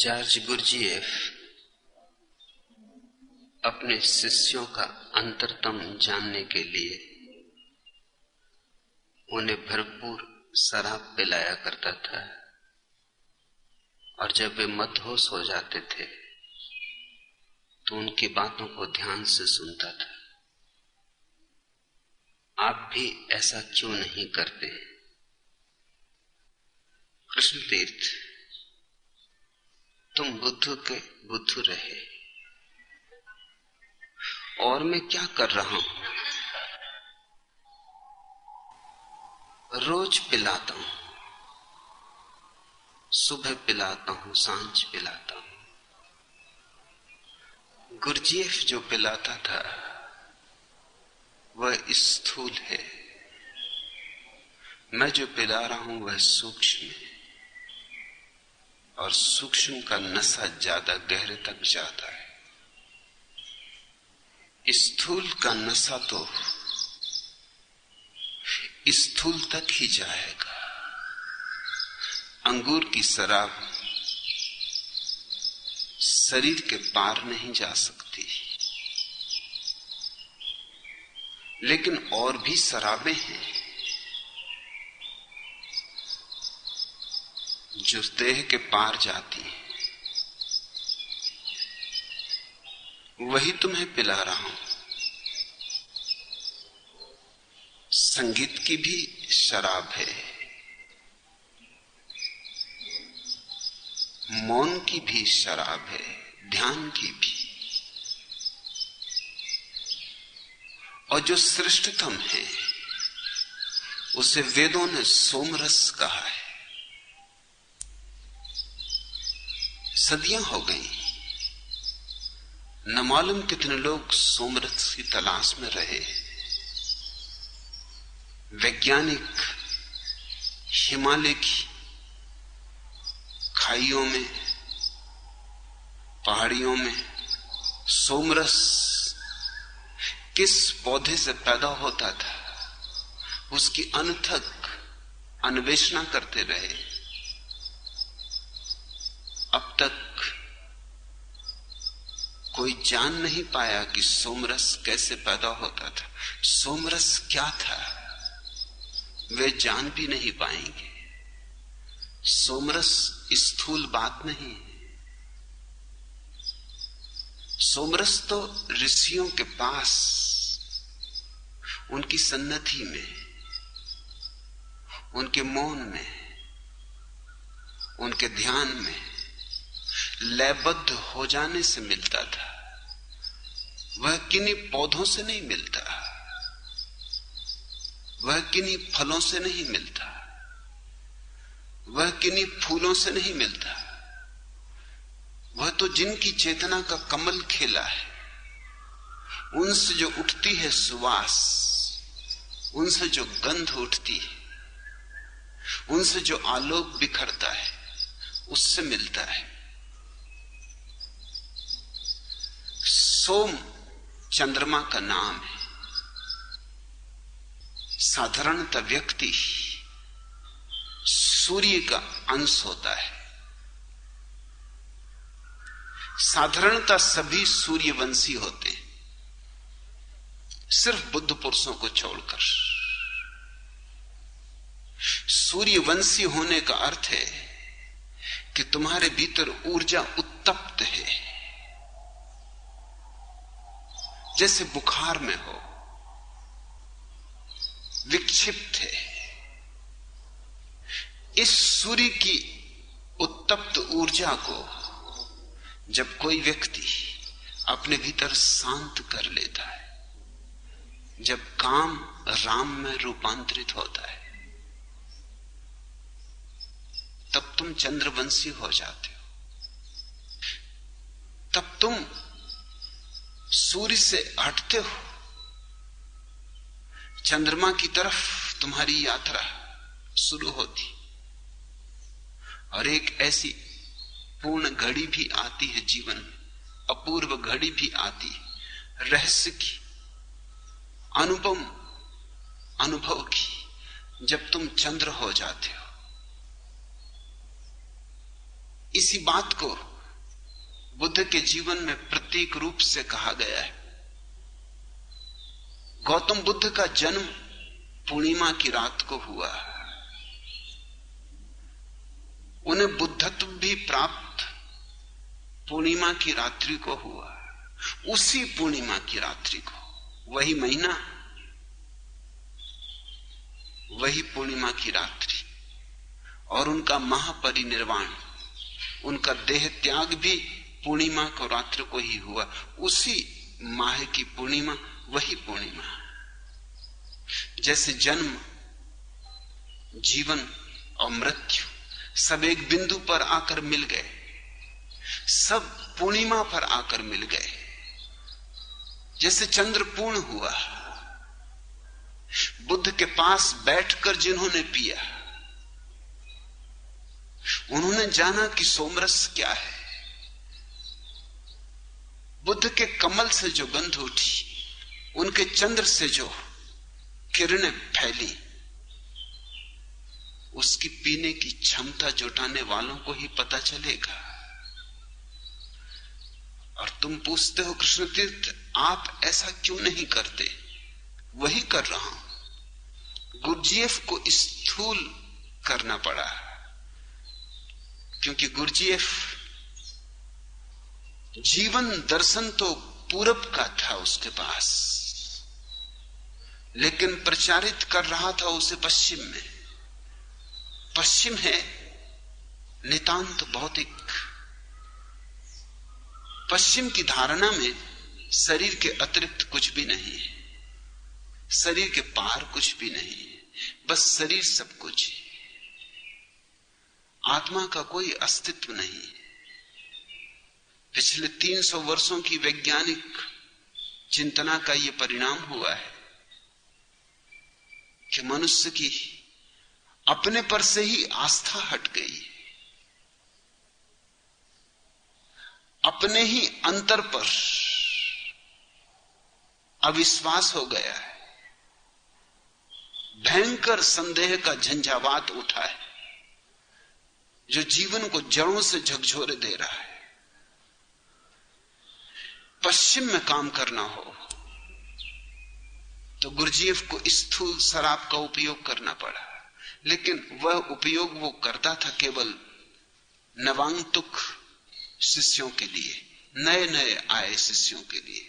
George Gurdjieff अपने शिष्यों का अंतरतम जानने के लिए उन्हें भरपूर शराब पिलाया करता था। और जब वे मदहोश हो जाते थे तो उनकी बातों को ध्यान से सुनता था। आप भी ऐसा क्यों नहीं करते? कृष्ण तीर्थ तुम बुद्ध के बुद्ध रहे। और मैं क्या कर रहा हूँ? रोज पिलाता हूँ। सुबह पिलाता हूँ, साँझ पिलाता हूँ। गुरजीएफ जो पिलाता था, वह स्थूल है। मैं जो पिला रहा हूँ, वह सूक्ष्म है। और सूक्ष्म का नशा ज़्यादा गहरे तक जाता है। स्थूल का नशा तो स्थूल तक ही जाएगा। अंगूर की शराब शरीर के पार नहीं जा सकती। लेकिन और भी शराबें हैं। जो देह के पार जाती है, वही तुम्हें पिला रहा हूँ। संगीत की भी शराब है। मौन की भी शराब है, ध्यान की भी। और जो श्रेष्ठतम है, उसे वेदों ने सोमरस कहा है। सदियाँ हो गई। न मालूम कितने लोग सोमरस की तलाश में रहे। वैज्ञानिक हिमालय की खाइयों में, पहाड़ियों में सोमरस किस पौधे से पैदा होता था, उसकी अनथक अन्वेषणा करते रहे। अब तक कोई जान नहीं पाया कि सोमरस कैसे पैदा होता था। सोमरस क्या था? वे जान भी नहीं पाएँगे। सोमरस स्थूल बात नहीं सोमरस तो ऋषियों के पास, उनकी सन्नति में, उनके मौन में, उनके ध्यान में लयबद्ध हो जाने से मिलता था। वह किन्हीं पौधों से नहीं मिलता। वह किन्हीं फलों से नहीं मिलता। वह किन्हीं फूलों से नहीं मिलता। वह तो जिनकी चेतना का कमल खेला है। उनसे जो उठती है सुवास, उनसे जो गंध उठती है, उनसे जो आलोक बिखरता है, उससे मिलता है। सोम चंद्रमा का नाम है। साधारणतः व्यक्ति सूर्य का अंश होता है। साधारणतः सभी सूर्यवंशी होते हैं। सिर्फ़ बुद्ध पुरुषों को छोड़कर। सूर्यवंशी होने का अर्थ है कि तुम्हारे भीतर ऊर्जा उत्तप्त है। जैसे बुखार में हो, विक्षिप्त है। इस सूर्य की उत्तप्त ऊर्जा को जब कोई व्यक्ति अपने भीतर शांत कर लेता है, जब काम राम में रूपांतरित होता है, तब तुम चंद्रवंशी हो जाते हो। तब तुम सूर्य से हटते हो। चंद्रमा की तरफ़ तुम्हारी यात्रा शुरू होती। और एक ऐसी पूर्ण घड़ी भी आती है जीवन में। अपूर्व घड़ी भी आती है। रहस्य की अनुपम अनुभव की, जब तुम चंद्र हो जाते हो। इसी बात को बुद्ध के जीवन में प्रतीक रूप से कहा गया है। गौतम बुद्ध का जन्म पूर्णिमा की रात को हुआ। उन्हें बुद्धत्व भी प्राप्त पूर्णिमा की रात्रि को हुआ। उसी पूर्णिमा की रात्रि को, वही महीना, वही पूर्णिमा की रात्रि और उनका महापरिनिर्वाण, उनका देह त्याग भी पूर्णिमा को रात्र को ही हुआ। उसी माह की पूर्णिमा, वही पूर्णिमा। जैसे जन्म, जीवन और मृत्यु सब एक बिंदु पर आकर मिल गए। सब पूर्णिमा पर आकर मिल गए। जैसे चंद्र पूर्ण हुआ, बुद्ध के पास बैठकर जिन्होंने पिया, उन्होंने जाना कि सोमरस क्या है। बुद्ध के कमल से जो गंध उठी, उनके चंद्र से जो किरणें फैली, उसकी पीने की क्षमता जुटाने वालों को ही पता चलेगा। और तुम पूछते हो कृष्ण तीर्थ आप ऐसा क्यों नहीं करते? वही कर रहा हूँ। गुरजीएफ को स्थूल करना पड़ा, क्योंकि गुरजीएफ जीवन दर्शन तो पूरब का था उसके पास, लेकिन प्रचारित कर रहा था उसे पश्चिम में। पश्चिम है नितांत भौतिक। पश्चिम की धारणा में शरीर के अतिरिक्त कुछ भी नहीं है, शरीर के पार कुछ भी नहीं है, बस शरीर सब कुछ है। आत्मा का कोई अस्तित्व नहीं पिछले 300 वर्षों की वैज्ञानिक चिंतना का यह परिणाम हुआ है कि मनुष्य की अपने पर से ही आस्था हट गई अपने ही अंतर पर अविश्वास हो गया है। भयंकर संदेह का झंझावात उठा है, जो जीवन को जड़ों से झकझोरे दे रहा है। पश्चिम में काम करना हो तो गुरजीएफ को स्थूल शराब का उपयोग करना पड़ा। लेकिन वह उपयोग वो करता था केवल नवांगतुक शिष्यों के लिए नए नए आए शिष्यों के लिए,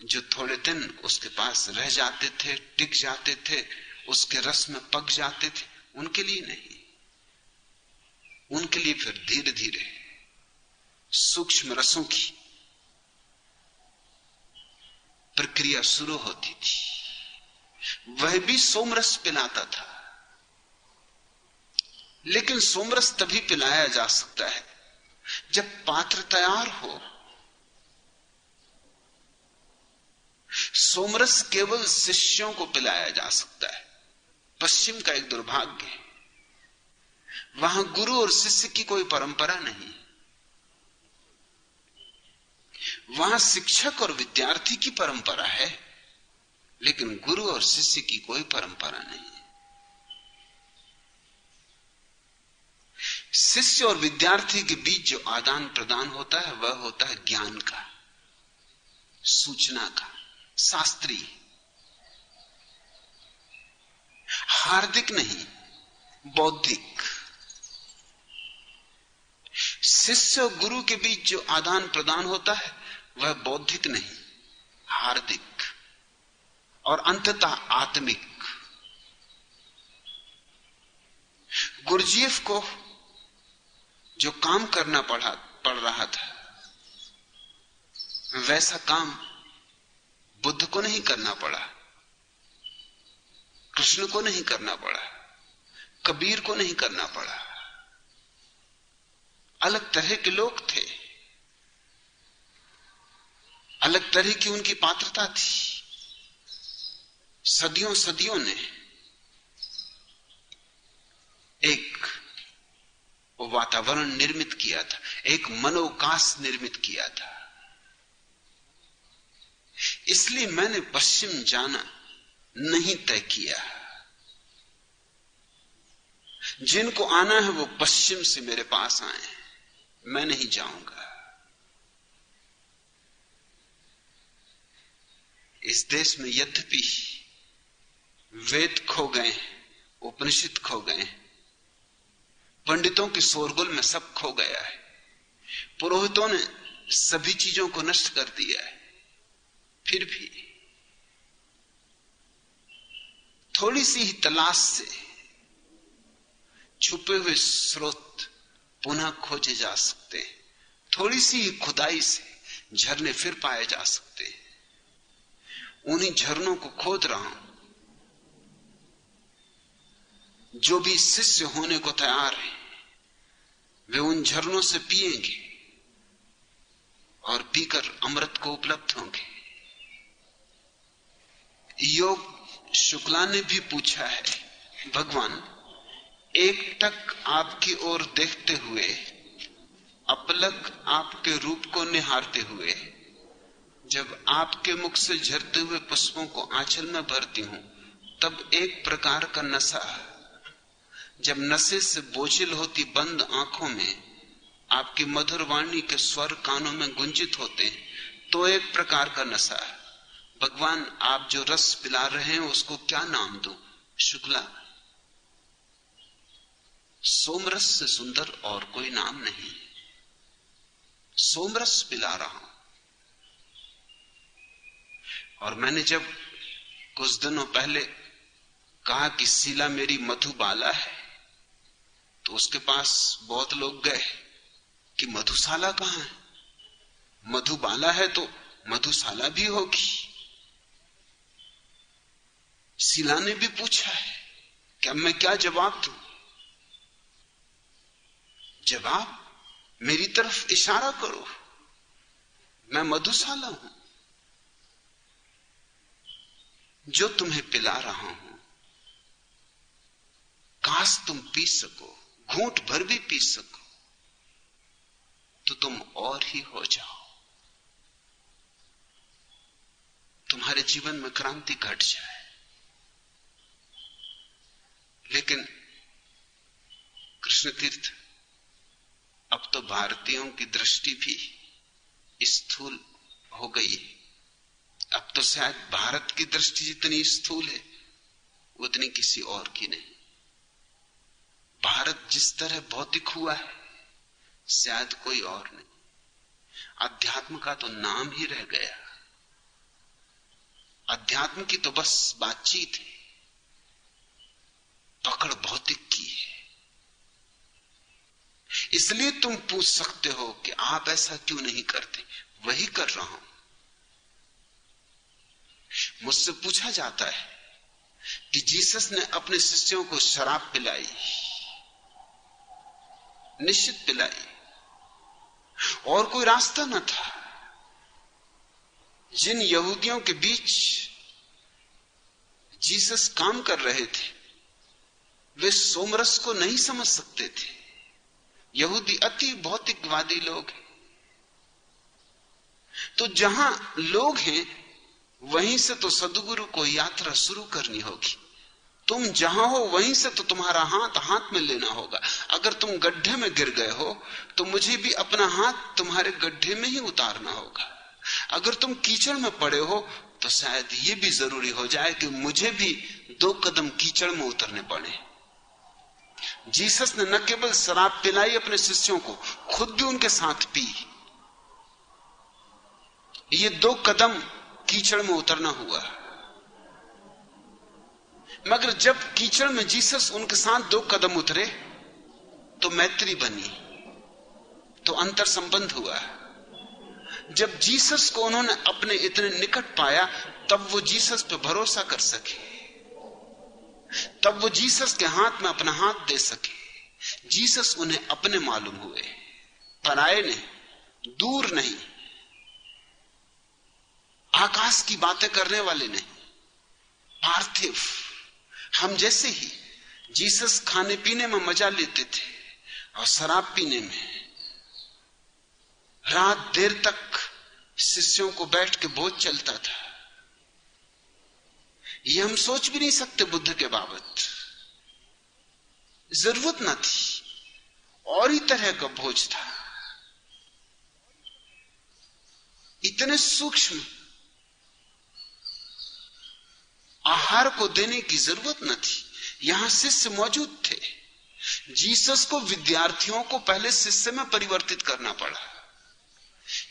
जो थोड़े दिन उसके पास रह जाते थे, टिक जाते थे, उसके रस में पक जाते थे, उनके लिए नहीं। उनके लिए फिर धीरे धीरे सूक्ष्म रसों की प्रक्रिया शुरू होती थी। वह भी सोमरस पिलाता था। लेकिन सोमरस तभी पिलाया जा सकता है, जब पात्र तैयार हो। सोमरस केवल शिष्यों को पिलाया जा सकता है। पश्चिम का एक दुर्भाग्य है। वहाँ गुरु और शिष्य की कोई परंपरा नहीं। वहाँ शिक्षक और विद्यार्थी की परंपरा है, लेकिन गुरु और शिष्य की कोई परंपरा नहीं शिष्य और विद्यार्थी के बीच जो आदान प्रदान होता है, वह होता है ज्ञान का, सूचना का शास्त्रीय हार्दिक नहीं, बौद्धिक। शिष्य और गुरु के बीच जो आदान प्रदान होता है वह बौद्धिक नहीं, हार्दिक और अंततः आत्मिक। गुरजीएफ को जो काम करना पड़ा पड़ रहा था, वैसा काम बुद्ध को नहीं करना पड़ा, कृष्ण को नहीं करना पड़ा, कबीर को नहीं करना पड़ा। अलग तरह के लोग थे। अलग तरह की उनकी पात्रता थी। सदियों सदियों ने एक वातावरण निर्मित किया था, एक मनोकाश निर्मित किया था। इसलिए मैंने पश्चिम जाना नहीं तय किया। जिनको आना है वो पश्चिम से मेरे पास आए। मैं नहीं जाऊँगा। इस देश में यद्यपि वेद खो गए उपनिषद खो गए पंडितों के शोरगुल में सब खो गया है, पुरोहितों ने सभी चीज़ों को नष्ट कर दिया है, फिर भी थोड़ी सी ही तलाश से छुपे हुए स्रोत पुनः खोजे जा सकते हैं, थोड़ी सी ही खुदाई से झरने फिर पाए जा सकते हैं। उन्हीं झरनों को खोद रहा हूँ। जो भी शिष्य होने को तैयार है, वे उन झरनों से पिएँगे और पीकर अमृत को उपलब्ध होंगे। योग शुक्ला ने भी पूछा है, भगवान, एक टक आपकी ओर देखते हुए, अपलक आपके रूप को निहारते हुए जब आपके मुख से झरते हुए पुष्पों को आंचल में भरती हूँ, तब एक प्रकार का नशा जब नशे से बोझिल होती बंद आँखों में आपकी मधुर वाणी के स्वर कानों में गुंजित होते तो एक प्रकार का नशा भगवान, आप जो रस पिला रहे हैं, उसको क्या नाम दो? शुक्ला। सोमरस से सुंदर और कोई नाम नहीं। सोमरस पिला रहा हूँ। और मैंने जब कुछ दिनों पहले कहा कि सीला मेरी मधुबाला है तो उसके पास बहुत लोग गए कि मधुशाला कहाँ है? मधुबाला है तो मधुशाला भी होगी। शीला ने भी पूछा है कि अब मैं क्या जवाब दू? जवाब, मेरी तरफ़ इशारा करो। मैं मधुशाला हूँ। जो तुम्हें पिला रहा हूँ। काश तुम पी सको, घूट भर भी पी सको तो तुम और ही हो जाओ। तुम्हारे जीवन में क्रांति घट जाए। लेकिन कृष्ण तीर्थ अब तो भारतीयों की दृष्टि भी स्थूल हो गई है। अब तो शायद भारत की दृष्टि जितनी स्थूल है, उतनी किसी और की नहीं। भारत जिस तरह भौतिक हुआ है, शायद कोई और नहीं। अध्यात्म का तो नाम ही रह गया। अध्यात्म की तो बस बातचीत है। पकड़ भौतिक की है। इसलिए तुम पूछ सकते हो कि आप ऐसा क्यों नहीं करते? वही कर रहा हूँ। मुझसे पूछा जाता है कि जीसस ने अपने शिष्यों को शराब पिलाई, निश्चित पिलाई, और कोई रास्ता न था। जिन यहूदियों के बीच जीसस काम कर रहे थे, वे सोमरस को नहीं समझ सकते थे। यहूदी अति भौतिकवादी लोग हैं। तो जहाँ लोग हैं वहीं से तो सदगुरु को यात्रा शुरू करनी होगी। तुम जहाँ हो, वहीं से तो तुम्हारा हाथ हाथ में लेना होगा। अगर तुम गड्ढे में गिर गए हो तो मुझे भी अपना हाथ तुम्हारे गड्ढे में ही उतारना होगा। अगर तुम कीचड़ में पड़े हो तो शायद ये भी ज़रूरी हो जाए कि मुझे भी दो कदम कीचड़ में उतरने पड़े। जीसस ने न केवल शराब पिलाई अपने शिष्यों को, खुद भी उनके साथ पी। ये दो कदम कीचड़ में उतरना हुआ। मगर जब कीचड़ में जीसस उनके साथ दो कदम उतरे तो मैत्री बनी तो अंतर संबंध हुआ। जब जीसस को उन्होंने अपने इतने निकट पाया, तब वो जीसस पे भरोसा कर सके। तब वो जीसस के हाथ में अपना हाथ दे सके। जीसस उन्हें अपने मालूम हुए पराए ने दूर नहीं। आकाश की बातें करने वाले नहीं। पार्थिव, हम जैसे ही जीसस खाने पीने में मज़ा लेते थे और शराब पीने में, रात देर तक शिष्यों को बैठ के बोझ चलता था। ये हम सोच भी नहीं सकते बुद्ध के बाबत। ज़रूरत ना थी, और ही तरह का भोज था। इतने सूक्ष्म आहार को देने की ज़रूरत न थी। यहाँ शिष्य मौजूद थे। जीसस को विद्यार्थियों को पहले शिष्य में परिवर्तित करना पड़ा।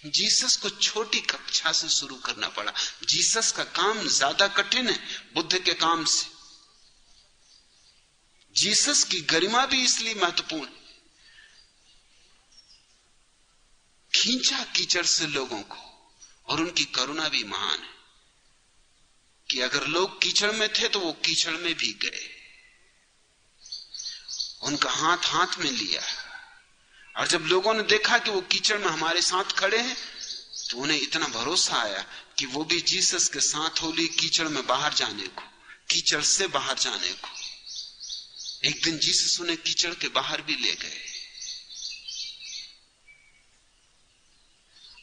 जीसस को छोटी कक्षा से शुरू करना पड़ा। जीसस का काम ज़्यादा कठिन है, बुद्ध के काम से। जीसस की गरिमा भी इसलिए महत्वपूर्ण खींचा कीचड़ से लोगों को, और उनकी करुणा भी महान है। कि अगर लोग कीचड़ में थे तो वो कीचड़ में भी गए। उनका हाथ हाथ में लिया। और जब लोगों ने देखा कि वो कीचड़ में हमारे साथ खड़े हैं तो उन्हें इतना भरोसा आया कि वो भी जीसस के साथ होली कीचड़ में बाहर जाने को, कीचड़ से बाहर जाने को। एक दिन जीसस उन्हें कीचड़ के बाहर भी ले गए।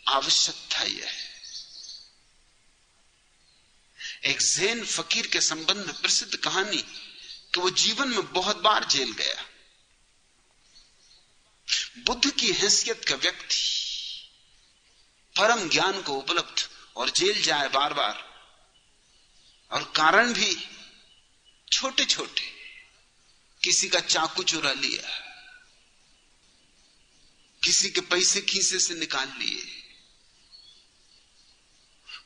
आवश्यक था यह एक जैन फकीर के संबंध में प्रसिद्ध कहानी कि वो जीवन में बहुत बार जेल गया। बुद्ध की हैसियत का व्यक्ति, परम ज्ञान को उपलब्ध और जेल जाए बार बार और कारण भी छोटे छोटे किसी का चाकू चुरा लिया, किसी के पैसे खीसे से निकाल लिए।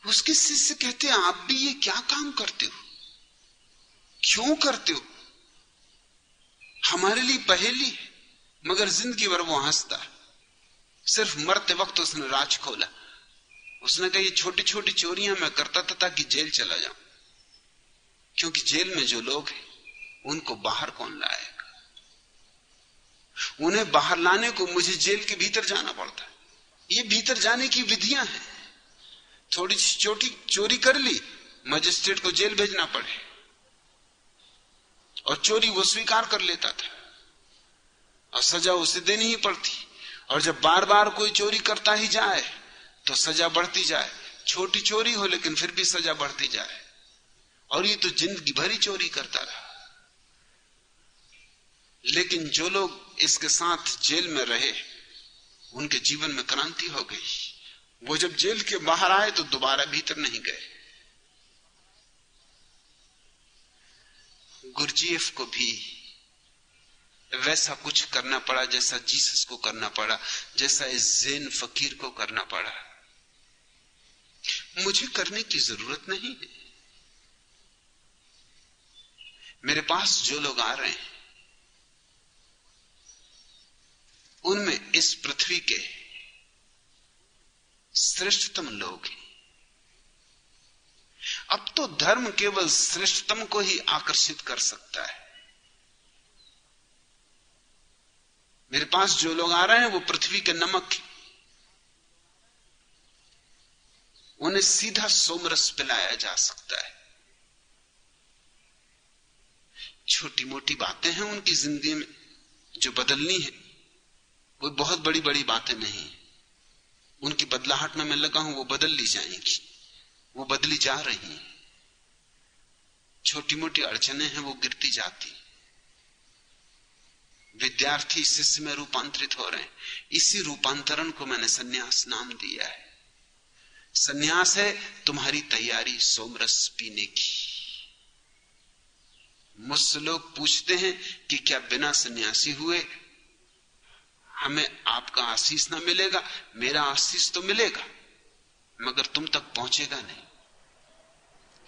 उसके शिष्य कहते हैं, आप भी ये क्या काम करते हो? क्यों करते हो? हमारे लिए पहेली मगर ज़िंदगी भर वो हंसता सिर्फ़ मरते वक्त उसने राज खोला। उसने कहा, ये छोटी छोटी चोरियाँ मैं करता था ताकि जेल चला जाऊँ। क्योंकि जेल में जो लोग हैं, उनको बाहर कौन लाएगा? उन्हें बाहर लाने को मुझे जेल के भीतर जाना पड़ता है। ये भीतर जाने की विधियाँ हैं। थोड़ी सी चोटी चोरी कर ली, मजिस्ट्रेट को जेल भेजना पड़े। और चोरी वो स्वीकार कर लेता था। और सजा उसे देनी ही पड़ती। और जब बार बार कोई चोरी करता ही जाए तो सजा बढ़ती जाए। छोटी चोरी हो, लेकिन फिर भी सजा बढ़ती जाए। और ये तो ज़िंदगी भरी चोरी करता रहा। लेकिन जो लोग इसके साथ जेल में रहे, उनके जीवन में क्रांति हो गई। वो जब जेल के बाहर आए तो दोबारा भीतर नहीं गए। गुरजीएफ को भी वैसा कुछ करना पड़ा जैसा जीसस को करना पड़ा, जैसा इस जैन फकीर को करना पड़ा। मुझे करने की ज़रूरत नहीं है। मेरे पास जो लोग आ रहे हैं, उनमें इस पृथ्वी के श्रेष्ठतम लोग हैं। अब तो धर्म केवल श्रेष्ठतम को ही आकर्षित कर सकता है। मेरे पास जो लोग आ रहे हैं, वो पृथ्वी के नमक उन्हें सीधा सोमरस पिलाया जा सकता है। छोटी मोटी बातें हैं उनकी ज़िंदगी में जो बदलनी है, वो बहुत बड़ी बड़ी बातें नहीं है। उनकी बदलाहट में मैं लगा हूँ, वो बदल ली जाएँगी। वो बदली जा रही हैं। छोटी मोटी अड़चने हैं, वो गिरती जाती विद्यार्थी शिष्य में रूपांतरित हो रहे हैं। इसी रूपांतरण को मैंने सन्यास नाम दिया है। सन्यास है तुम्हारी तैयारी सोमरस पीने की। मुझसे लोग पूछते हैं कि क्या बिना सन्यासी हुए हमें आपका आशीष ना मिलेगा, मेरा आशीष तो मिलेगा, मगर तुम तक पहुंचेगा नहीं।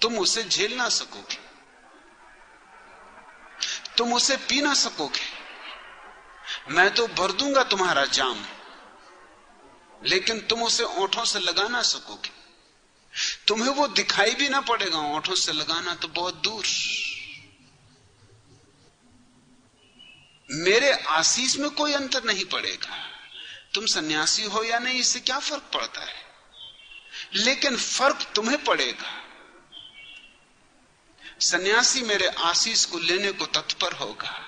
तुम उसे झेल ना सकोगे। तुम उसे पी ना सकोगे। मैं तो भर दूँगा तुम्हारा जाम, लेकिन तुम उसे ओठों से लगा ना सकोगे। तुम्हें वो दिखाई भी ना पड़ेगा, ओठों से लगाना तो बहुत दूर। मेरे आशीष में कोई अंतर नहीं पड़ेगा। तुम सन्यासी हो या नहीं, इससे क्या फ़र्क पड़ता है? लेकिन फ़र्क तुम्हें पड़ेगा। सन्यासी मेरे आशीष को लेने को तत्पर होगा,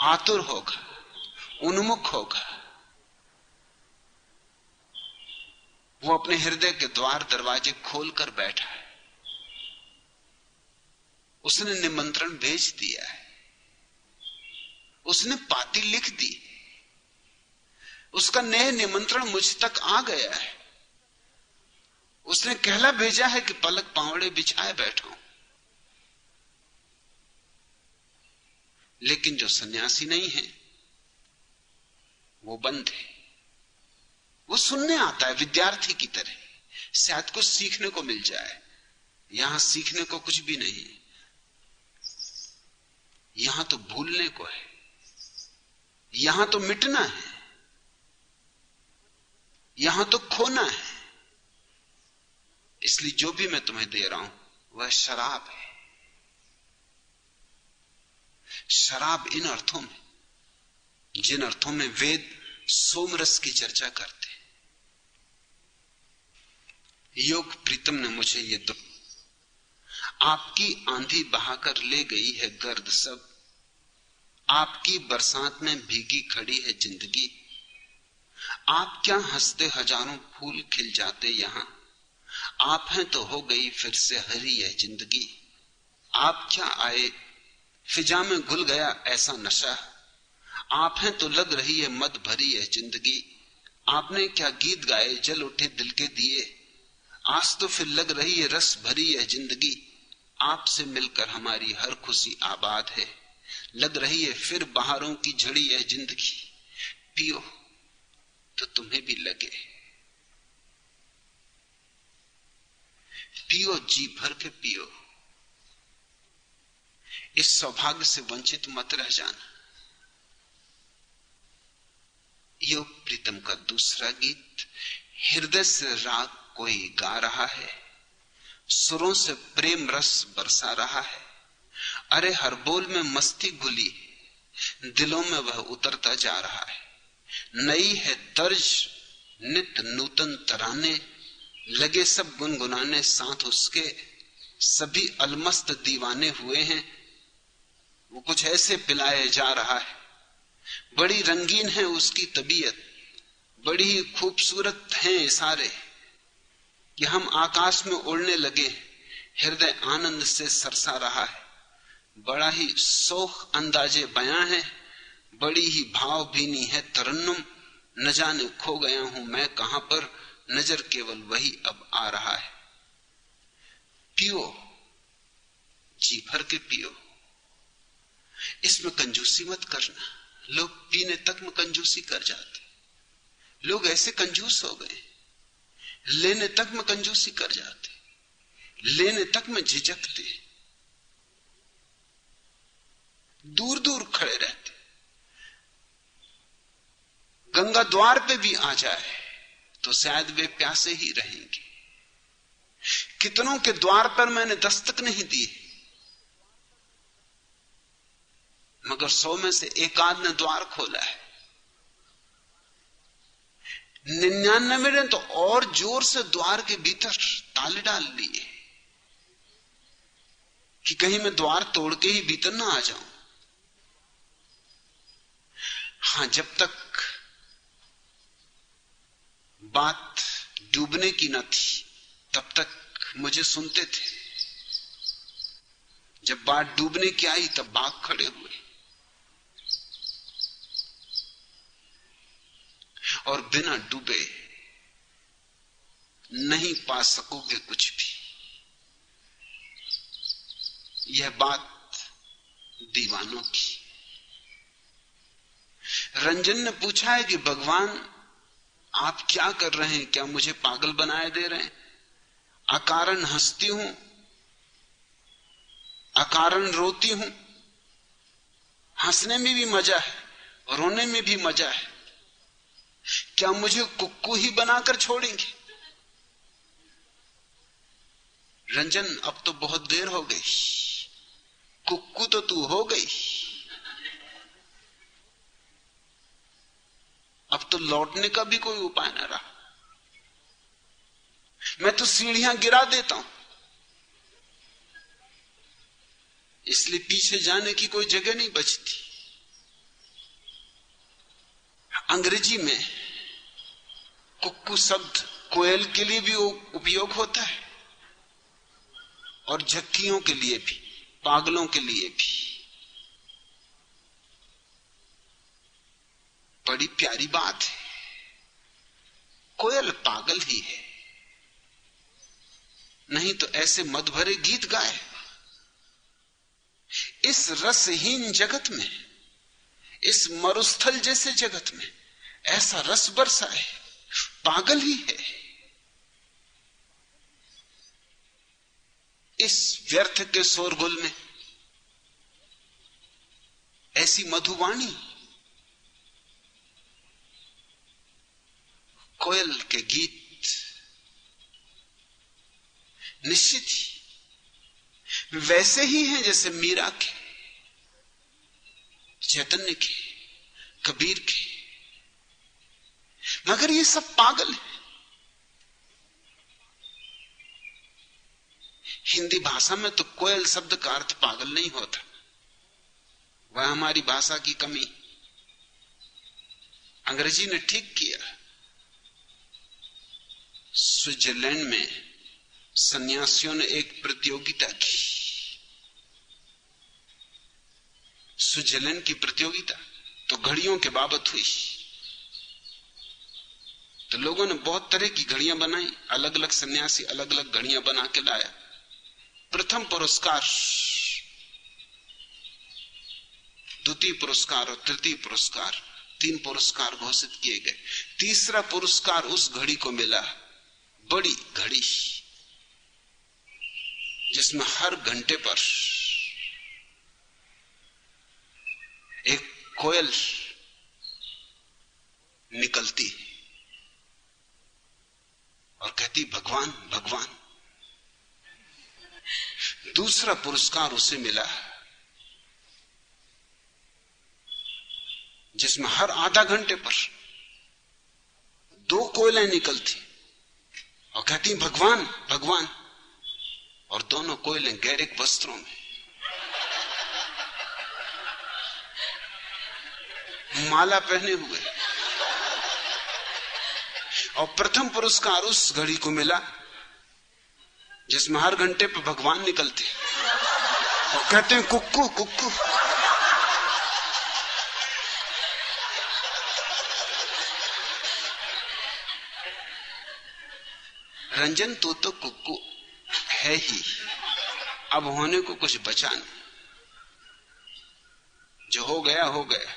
आतुर होगा, उन्मुख होगा। वो अपने हृदय के द्वार दरवाजे खोलकर बैठा है। उसने निमंत्रण भेज दिया है। उसने पाती लिख दी। उसका नए निमंत्रण मुझ तक आ गया है। उसने कहला भेजा है कि पलक पावड़े बिछाए बैठा। लेकिन जो सन्यासी नहीं है, वो बंद है। वो सुनने आता है, विद्यार्थी की तरह। शायद कुछ सीखने को मिल जाए। यहाँ सीखने को कुछ भी नहीं यहाँ तो भूलने को है। यहाँ तो मिटना है, यहाँ तो खोना है। इसलिए जो भी मैं तुम्हें दे रहा हूँ, वह शराब है। शराब इन अर्थों में, जिन अर्थों में वेद सोमरस की चर्चा करते योग प्रीतम ने मुझे ये दुख आपकी आंधी बहाकर ले गई है गर्द सब आपकी बरसात में भीगी खड़ी है ज़िंदगी। आप क्या हँसते हज़ारों फूल खिल जाते यहाँ? आप हैं तो हो गई फिर से हरी है ज़िंदगी। आप क्या आए? फिजा में घुल गया ऐसा नशा। आप हैं तो लग रही है मत भरी है ज़िंदगी। आपने क्या गीत गाए जल उठे दिल के दिए? आज तो फिर लग रही है रस भरी है ज़िंदगी। आपसे मिलकर हमारी हर खुशी आबाद है। लग रही है फिर बाहरों की झड़ी है ज़िंदगी। पियो तो तुम्हें भी लगे। पियो, जी भर के पियो। इस सौभाग्य से वंचित मत रह जाना। यो प्रीतम का दूसरा गीत, हृदय से राग कोई गा रहा है, सुरों से प्रेम रस बरसा रहा है। अरे हर बोल में मस्ती घुली दिलों में वह उतरता जा रहा है। नई है तर्ज, नित नूतन तराने। लगे सब गुनगुनाने साथ उसके। सभी अलमस्त दीवाने हुए हैं। वो कुछ ऐसे पिलाए जा रहा है। बड़ी रंगीन है उसकी तबीयत। बड़ी खूबसूरत है इशारे। कि हम आकाश में उड़ने लगे हृदय आनंद से सरसा रहा है। बड़ा ही सोख अंदाजे बयां है, बड़ी ही भाव भीनी है तरन्नुम। न जाने खो गया हूँ मैं कहाँ पर, नज़र केवल वही अब आ रहा है। पियो, जी भर के पियो। इसमें कंजूसी मत करना, लोग पीने तक में कंजूसी कर जाते। लोग ऐसे कंजूस हो गए, लेने तक में कंजूसी कर जाते, लेने तक में झिझकते। दूर दूर खड़े रहते। गंगा द्वार पे भी आ जाए तो शायद वे प्यासे ही रहेंगे। कितनों के द्वार पर मैंने दस्तक नहीं दी। मगर सौ में से एक आध ने द्वार खोला है। निन्यानबे ने तो और ज़ोर से द्वार के भीतर ताले डाल लिए कि कहीं मैं द्वार तोड़ के ही भीतर ना आ जाऊँ। हाँ, जब तक बात डूबने की न थी, तब तक मुझे सुनते थे। जब बात डूबने की आई, तब बाघ खड़े हुए। और बिना डूबे नहीं पा सकोगे कुछ भी। यह बात दीवानों की। रंजन ने पूछा है कि भगवान, आप क्या कर रहे हैं? क्या मुझे पागल बनाए दे रहे हैं? अकारण हंसती हूँ। अकारण रोती हूँ। हंसने में भी मज़ा है रोने में भी मज़ा है। क्या मुझे कुक्कू ही बनाकर छोड़ेंगे? रंजन, अब तो बहुत देर हो गई। कुक्कू तो तू हो गई। अब तो लौटने का भी कोई उपाय ना रहा। मैं तो सीढ़ियाँ गिरा देता हूँ। इसलिए पीछे जाने की कोई जगह नहीं बचती। अंग्रेज़ी में कुक्कू शब्द कोयल के लिए भी उपयोग होता है। और झक्कियों के लिए भी, पागलों के लिए भी। बड़ी प्यारी बात है। कोयल पागल ही है। नहीं तो ऐसे मद भरे गीत गाए। इस रसहीन जगत में, इस मरुस्थल जैसे जगत में ऐसा रस बरसा है पागल ही है। इस व्यर्थ के शोरगुल में ऐसी मधुवाणी कोयल के गीत निश्चित ही वैसे ही हैं जैसे मीरा के, चैतन्य के, कबीर के। मगर ये सब पागल है। हिंदी भाषा में तो कोयल शब्द का अर्थ पागल नहीं होता। वह हमारी भाषा की कमी। अंग्रेज़ी ने ठीक किया। स्विट्जरलैंड में सन्यासियों ने एक प्रतियोगिता की। स्विट्जरलैंड की प्रतियोगिता तो घड़ियों के बाबत हुई। तो लोगों ने बहुत तरह की घड़ियाँ बनाई अलग अलग सन्यासी अलग अलग घड़ियाँ बना के लाया। प्रथम पुरस्कार, द्वितीय पुरस्कार और तृतीय पुरस्कार, तीन पुरस्कार घोषित किए गए। तीसरा पुरस्कार उस घड़ी को मिला। बड़ी घड़ी जिसमें हर घंटे पर एक कोयल निकलती और कहती, भगवान भगवान। दूसरा पुरस्कार उसे मिला जिसमें हर आधा घंटे पर दो कोयलें निकलती। और कहती भगवान भगवान। और दोनों कोयले गैरिक वस्त्रों में। माला पहने हुए। और प्रथम पुरस्कार उस घड़ी को मिला, जिसमें हर घंटे पर भगवान निकलते। और कहते हैं, कुक्कू कुक्कू। रंजन तो तो कुक्कू है ही। अब होने को कुछ बचा नहीं। जो हो गया हो गया।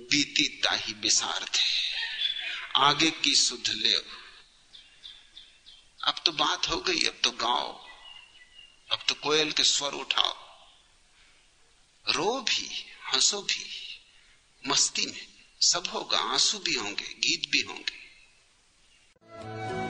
बीती ताही बिसार थे। आगे की सुध ले। अब तो बात हो गई, अब तो गाओ। अब तो कोयल के स्वर उठाओ। रो भी, हंसो भी। मस्ती में सब होगा, आँसू भी होंगे, गीत भी होंगे। you